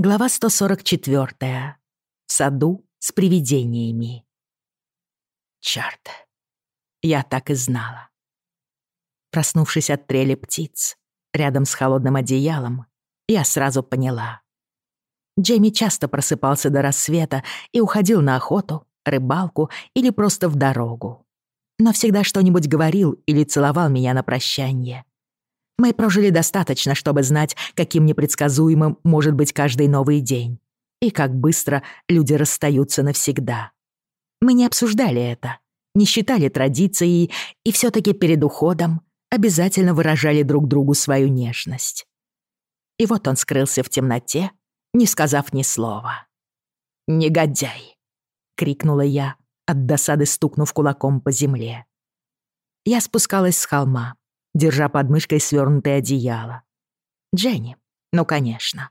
Глава 144. В саду с привидениями. Чёрт. Я так и знала. Проснувшись от трели птиц, рядом с холодным одеялом, я сразу поняла. Джейми часто просыпался до рассвета и уходил на охоту, рыбалку или просто в дорогу. Но всегда что-нибудь говорил или целовал меня на прощание. Мы прожили достаточно, чтобы знать, каким непредсказуемым может быть каждый новый день. И как быстро люди расстаются навсегда. Мы не обсуждали это, не считали традицией и все таки перед уходом обязательно выражали друг другу свою нежность. И вот он скрылся в темноте, не сказав ни слова. «Негодяй!» — крикнула я, от досады стукнув кулаком по земле. Я спускалась с холма, держа под мышкой свёрнутое одеяло. Дженни, ну конечно.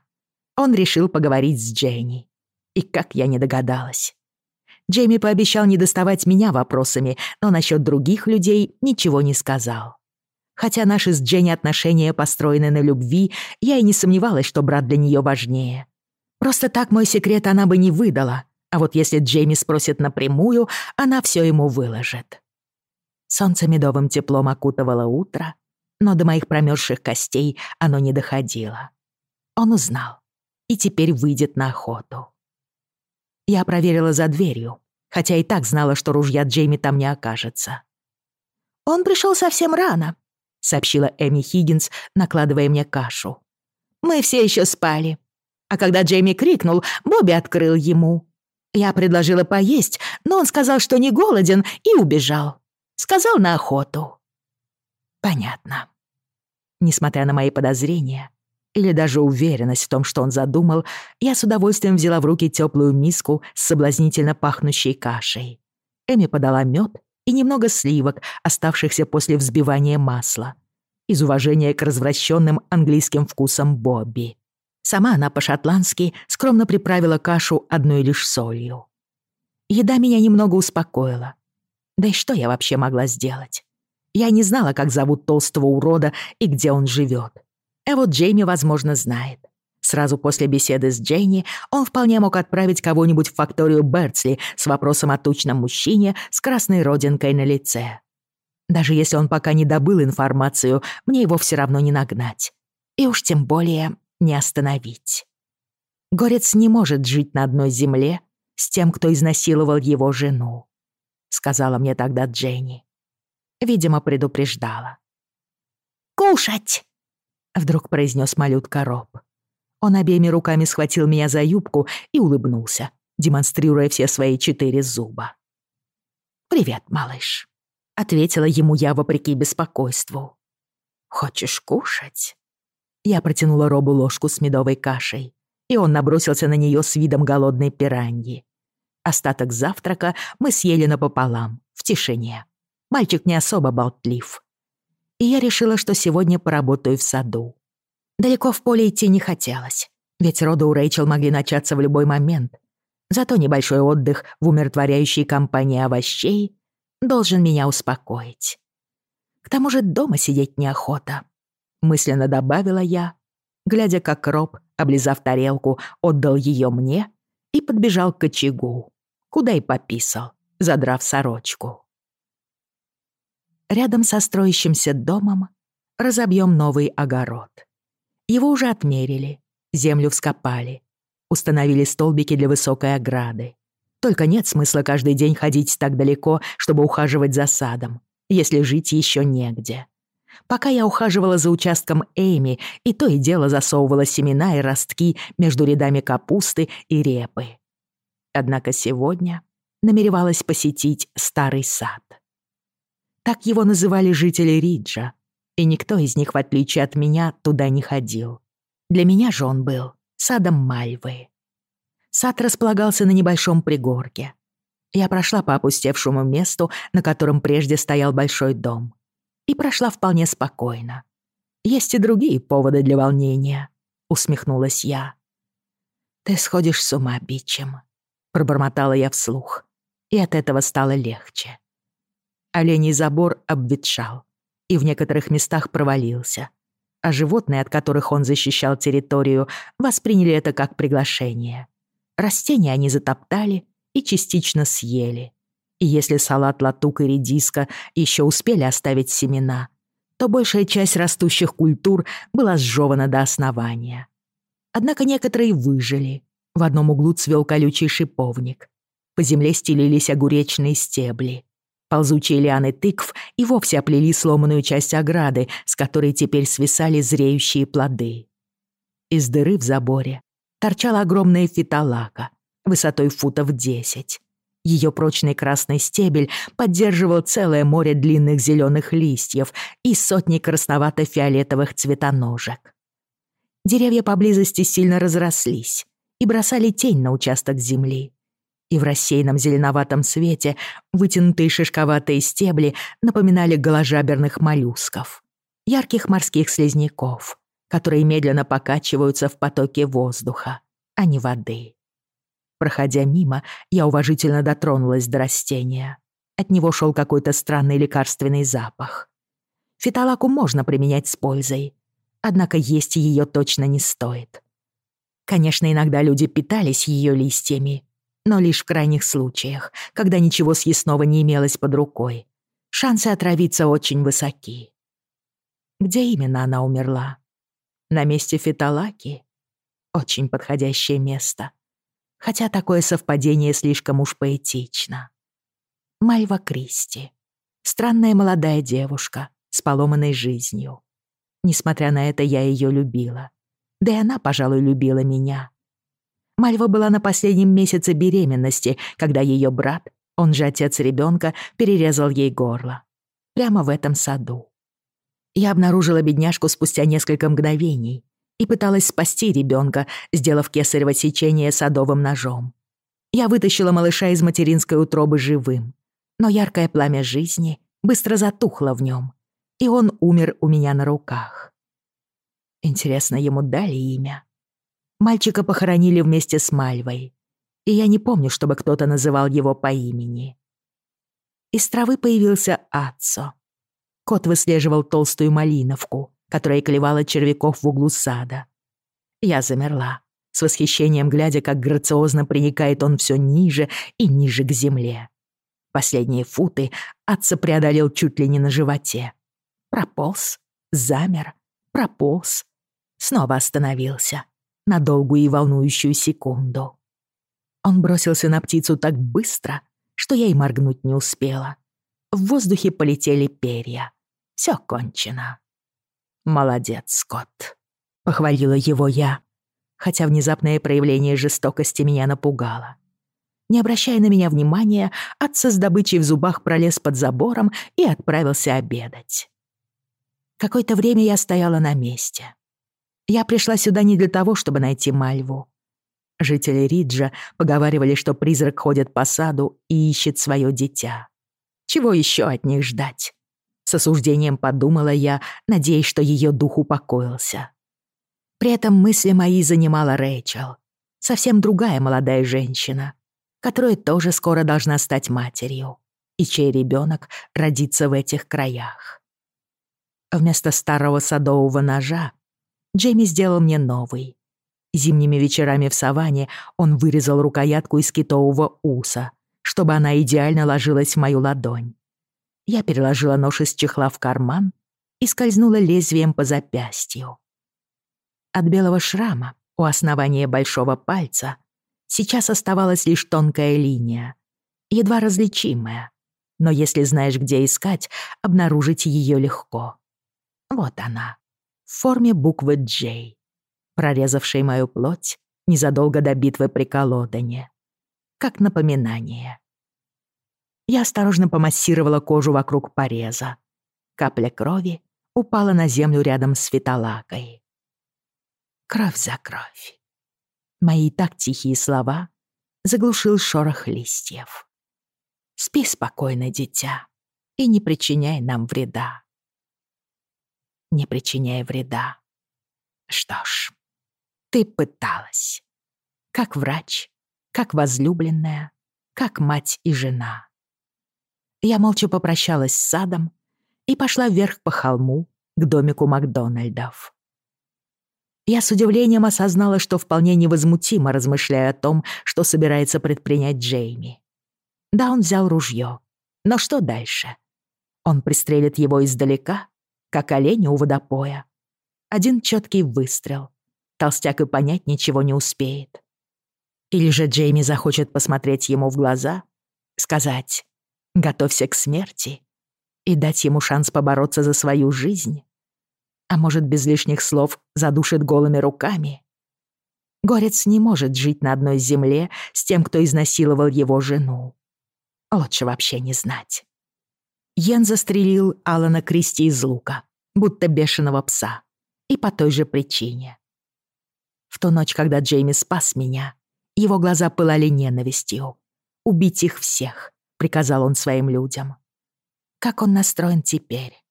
Он решил поговорить с Дженни. И как я не догадалась. Джейми пообещал не доставать меня вопросами, но насчет других людей ничего не сказал. Хотя наши с Дженни отношения построены на любви, я и не сомневалась, что брат для нее важнее. Просто так мой секрет она бы не выдала, а вот если Джейми спросит напрямую, она все ему выложит. Солнце медовым теплом окутывало утро, но до моих промерзших костей оно не доходило. Он узнал и теперь выйдет на охоту. Я проверила за дверью, хотя и так знала, что ружья Джейми там не окажется. «Он пришел совсем рано», — сообщила Эми Хиггинс, накладывая мне кашу. «Мы все еще спали. А когда Джейми крикнул, Бобби открыл ему. Я предложила поесть, но он сказал, что не голоден, и убежал. Сказал на охоту. Понятно. Несмотря на мои подозрения или даже уверенность в том, что он задумал, я с удовольствием взяла в руки теплую миску с соблазнительно пахнущей кашей. Эми подала мед и немного сливок, оставшихся после взбивания масла, из уважения к развращенным английским вкусам Бобби. Сама она по-шотландски скромно приправила кашу одной лишь солью. Еда меня немного успокоила, да и что я вообще могла сделать? Я не знала, как зовут толстого урода и где он живет. А вот Джейми, возможно, знает. Сразу после беседы с Джейни он вполне мог отправить кого-нибудь в факторию Берцли с вопросом о тучном мужчине с красной родинкой на лице. Даже если он пока не добыл информацию, мне его все равно не нагнать. И уж тем более не остановить. Горец не может жить на одной земле с тем, кто изнасиловал его жену. — сказала мне тогда Дженни. Видимо, предупреждала. «Кушать!» — вдруг произнес малютка Роб. Он обеими руками схватил меня за юбку и улыбнулся, демонстрируя все свои четыре зуба. «Привет, малыш», — ответила ему я вопреки беспокойству. «Хочешь кушать?» Я протянула Робу ложку с медовой кашей, и он набросился на нее с видом голодной пираньи. Остаток завтрака мы съели напополам, в тишине. Мальчик не особо болтлив. И я решила, что сегодня поработаю в саду. Далеко в поле идти не хотелось, ведь роды у Рэйчел могли начаться в любой момент. Зато небольшой отдых в умиротворяющей компании овощей должен меня успокоить. К тому же дома сидеть неохота. Мысленно добавила я, глядя, как Роб, облизав тарелку, отдал ее мне и подбежал к очагу куда и пописал, задрав сорочку. Рядом со строящимся домом разобьем новый огород. Его уже отмерили, землю вскопали, установили столбики для высокой ограды. Только нет смысла каждый день ходить так далеко, чтобы ухаживать за садом, если жить еще негде. Пока я ухаживала за участком Эйми, и то и дело засовывала семена и ростки между рядами капусты и репы. Однако сегодня намеревалась посетить старый сад. Так его называли жители Риджа, и никто из них, в отличие от меня, туда не ходил. Для меня же он был садом Мальвы. Сад располагался на небольшом пригорке. Я прошла по опустевшему месту, на котором прежде стоял большой дом, и прошла вполне спокойно. Есть и другие поводы для волнения, усмехнулась я. Ты сходишь с ума, Бичем пробормотала я вслух, и от этого стало легче. Оленей забор обветшал и в некоторых местах провалился. а животные, от которых он защищал территорию, восприняли это как приглашение. Растения они затоптали и частично съели. И если салат, латук и редиска еще успели оставить семена, то большая часть растущих культур была сжёвана до основания. Однако некоторые выжили. В одном углу цвел колючий шиповник. По земле стелились огуречные стебли. Ползучие лианы тыкв и вовсе оплели сломанную часть ограды, с которой теперь свисали зреющие плоды. Из дыры в заборе торчала огромная фиталака, высотой футов десять. Ее прочный красный стебель поддерживал целое море длинных зеленых листьев и сотни красновато-фиолетовых цветоножек. Деревья поблизости сильно разрослись и бросали тень на участок земли и в рассеянном зеленоватом свете вытянутые шишковатые стебли напоминали голожаберных моллюсков, ярких морских слизняков, которые медленно покачиваются в потоке воздуха, а не воды. Проходя мимо, я уважительно дотронулась до растения. От него шел какой-то странный лекарственный запах. Фиталаку можно применять с пользой, однако есть ее точно не стоит. Конечно, иногда люди питались ее листьями, но лишь в крайних случаях, когда ничего съестного не имелось под рукой. Шансы отравиться очень высоки. Где именно она умерла? На месте Фиталаки? Очень подходящее место. Хотя такое совпадение слишком уж поэтично. Мальва Кристи. Странная молодая девушка с поломанной жизнью. Несмотря на это, я ее любила. Да и она, пожалуй, любила меня. Мальва была на последнем месяце беременности, когда ее брат, он же отец ребенка, перерезал ей горло. Прямо в этом саду. Я обнаружила бедняжку спустя несколько мгновений и пыталась спасти ребенка, сделав кесарево сечение садовым ножом. Я вытащила малыша из материнской утробы живым, но яркое пламя жизни быстро затухло в нем, и он умер у меня на руках. Интересно, ему дали имя? Мальчика похоронили вместе с Мальвой, и я не помню, чтобы кто-то называл его по имени. Из травы появился Ацо. Кот выслеживал толстую малиновку, которая клевала червяков в углу сада. Я замерла, с восхищением глядя, как грациозно проникает он все ниже и ниже к земле. Последние футы Атца преодолел чуть ли не на животе. Прополз, замер, прополз, снова остановился на долгую и волнующую секунду. Он бросился на птицу так быстро, что я и моргнуть не успела. В воздухе полетели перья. Все кончено. «Молодец, Скотт», — похвалила его я, хотя внезапное проявление жестокости меня напугало. Не обращая на меня внимания, отца с добычей в зубах пролез под забором и отправился обедать. Какое-то время я стояла на месте. Я пришла сюда не для того, чтобы найти Мальву. Жители Риджа поговаривали, что призрак ходит по саду и ищет свое дитя. Чего еще от них ждать? С осуждением подумала я, надеясь, что ее дух упокоился. При этом мысли мои занимала Рэйчел, совсем другая молодая женщина, которая тоже скоро должна стать матерью, и чей ребенок родится в этих краях. Вместо старого садового ножа Джейми сделал мне новый. Зимними вечерами в саванне он вырезал рукоятку из китового уса, чтобы она идеально ложилась в мою ладонь. Я переложила нож из чехла в карман и скользнула лезвием по запястью. От белого шрама у основания большого пальца сейчас оставалась лишь тонкая линия, едва различимая, но если знаешь, где искать, обнаружить ее легко. Вот она, в форме буквы «J», прорезавшей мою плоть незадолго до битвы при Колодане. Как напоминание. Я осторожно помассировала кожу вокруг пореза. Капля крови упала на землю рядом с фиталакой. Кровь за кровь. Мои так тихие слова заглушил шорох листьев. Спи спокойно, дитя, и не причиняй нам вреда не причиняя вреда. Что ж, ты пыталась. Как врач, как возлюбленная, как мать и жена. Я молча попрощалась с садом и пошла вверх по холму, к домику Макдональдов. Я с удивлением осознала, что вполне невозмутимо размышляя о том, что собирается предпринять Джейми. Да, он взял ружье. Но что дальше? Он пристрелит его издалека, как оленя у водопоя. Один четкий выстрел. Толстяк и понять ничего не успеет. Или же Джейми захочет посмотреть ему в глаза, сказать «Готовься к смерти» и дать ему шанс побороться за свою жизнь? А может, без лишних слов задушит голыми руками? Горец не может жить на одной земле с тем, кто изнасиловал его жену. Лучше вообще не знать. Йен застрелил Алана Кристи из лука, будто бешеного пса. И по той же причине. В ту ночь, когда Джейми спас меня, его глаза пылали ненавистью. «Убить их всех», — приказал он своим людям. Как он настроен теперь?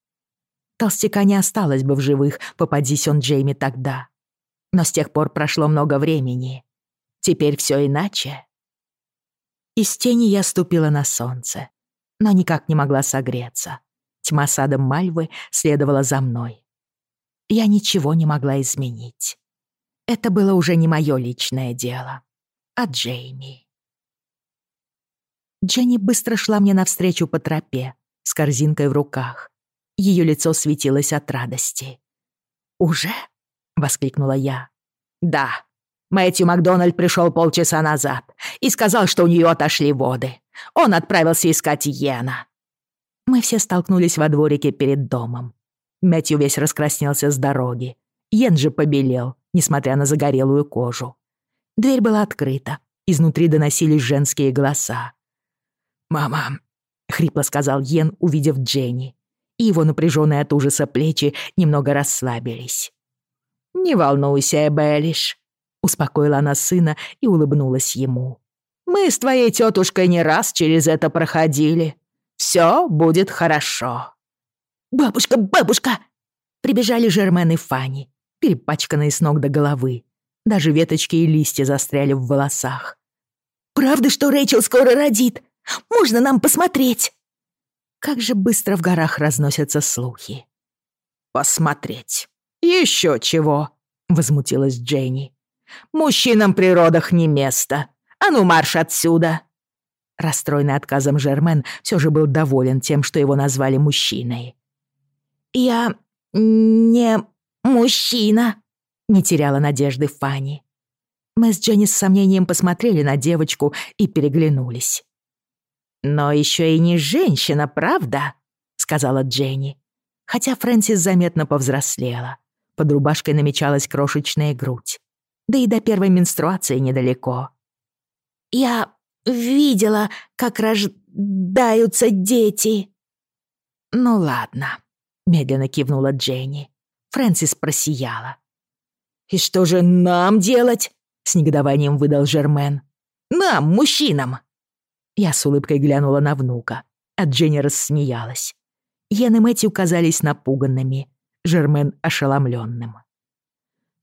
Толстяка не осталось бы в живых, попадись он Джейми тогда. Но с тех пор прошло много времени. Теперь все иначе. Из тени я ступила на солнце, но никак не могла согреться. Тьма садом Мальвы следовала за мной. Я ничего не могла изменить. Это было уже не мое личное дело, а Джейми. Дженни быстро шла мне навстречу по тропе, с корзинкой в руках. Ее лицо светилось от радости. «Уже?» — воскликнула я. «Да. Мэтью Макдональд пришел полчаса назад и сказал, что у нее отошли воды. Он отправился искать Йена». Мы все столкнулись во дворике перед домом. Мэтью весь раскраснелся с дороги. Йен же побелел, несмотря на загорелую кожу. Дверь была открыта. Изнутри доносились женские голоса. «Мама», — хрипло сказал Йен, увидев Дженни и его напряженные от ужаса плечи немного расслабились. «Не волнуйся, Беллиш», — успокоила она сына и улыбнулась ему. «Мы с твоей тетушкой не раз через это проходили. Все будет хорошо». «Бабушка, бабушка!» Прибежали Жермен и Фанни, перепачканные с ног до головы. Даже веточки и листья застряли в волосах. «Правда, что Рэйчел скоро родит? Можно нам посмотреть?» Как же быстро в горах разносятся слухи. «Посмотреть. Еще чего!» — возмутилась Дженни. «Мужчинам при родах не место. А ну марш отсюда!» Расстроенный отказом Жермен все же был доволен тем, что его назвали мужчиной. «Я не мужчина», — не теряла надежды Фанни. Мы с Дженни с сомнением посмотрели на девочку и переглянулись. «Но еще и не женщина, правда?» — сказала Дженни. Хотя Фрэнсис заметно повзрослела. Под рубашкой намечалась крошечная грудь. Да и до первой менструации недалеко. «Я видела, как рождаются дети». «Ну ладно», — медленно кивнула Дженни. Фрэнсис просияла. «И что же нам делать?» — с негодованием выдал Жермен. «Нам, мужчинам!» Я с улыбкой глянула на внука, а Дженни рассмеялась. Йен и Мэтью казались напуганными, Жермен — ошеломленным.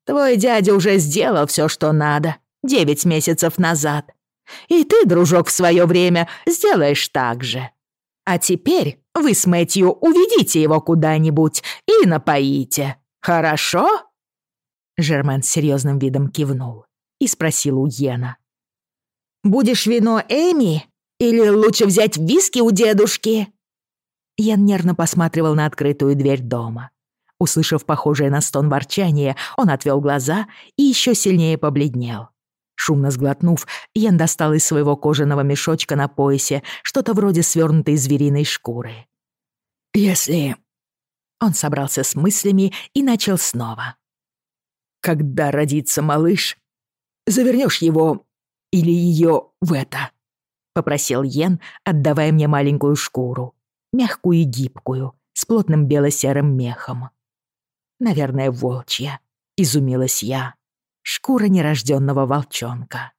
«Твой дядя уже сделал все, что надо, девять месяцев назад. И ты, дружок, в свое время сделаешь так же. А теперь вы с Мэтью уведите его куда-нибудь и напоите. Хорошо?» Жермен с серьезным видом кивнул и спросил у Йена. «Будешь вино Эми или лучше взять виски у дедушки?» Ян нервно посматривал на открытую дверь дома. Услышав похожее на стон ворчание, он отвел глаза и еще сильнее побледнел. Шумно сглотнув, Ян достал из своего кожаного мешочка на поясе что-то вроде свернутой звериной шкуры. «Если...» Он собрался с мыслями и начал снова. «Когда родится малыш, завернешь его или ее в это?» — попросил Йен, отдавая мне маленькую шкуру, мягкую и гибкую, с плотным бело-серым мехом. «Наверное, волчья», — изумилась я. «Шкура нерожденного волчонка».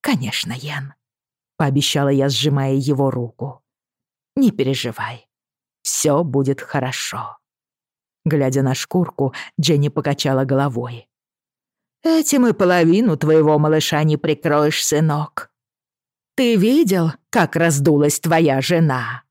«Конечно, Йен», — пообещала я, сжимая его руку. «Не переживай, все будет хорошо». Глядя на шкурку, Дженни покачала головой. «Этим и половину твоего малыша не прикроешь, сынок. Ты видел, как раздулась твоя жена?»